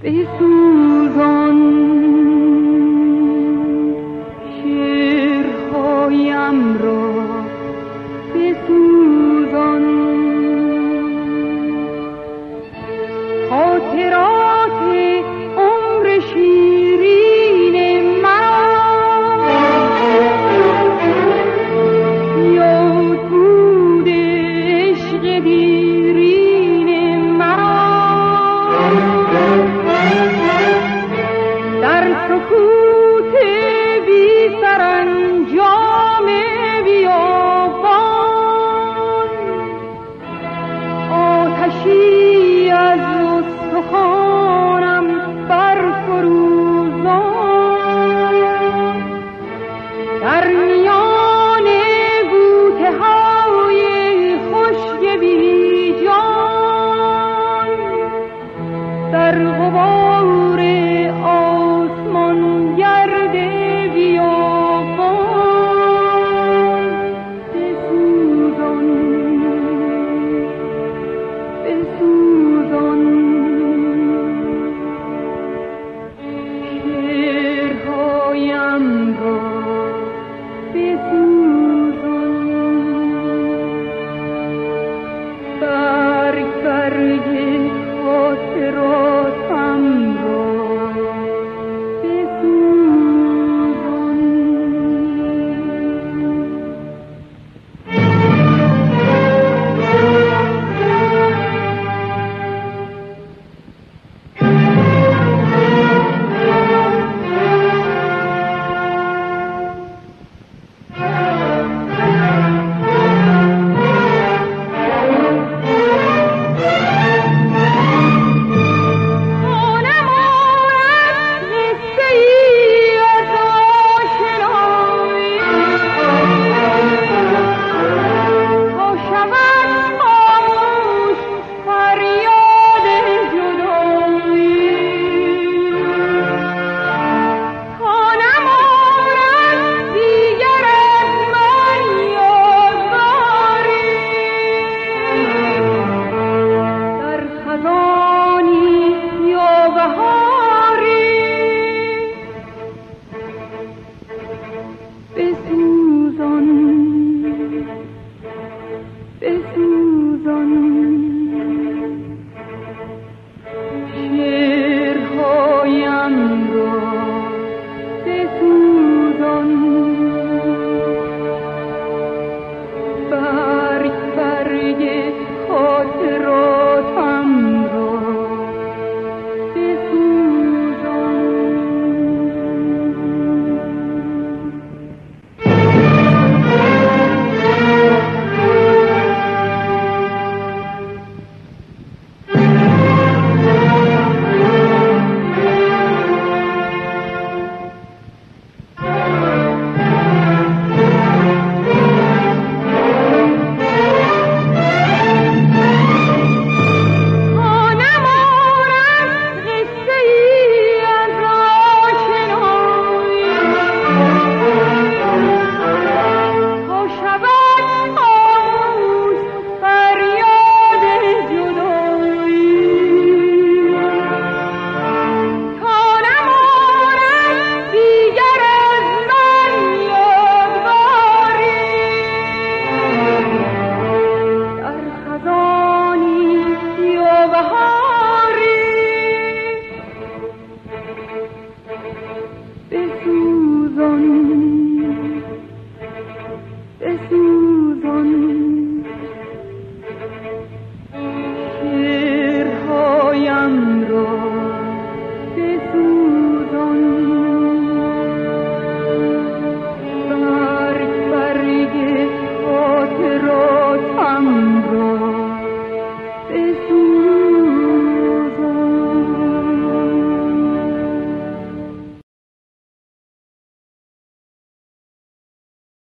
به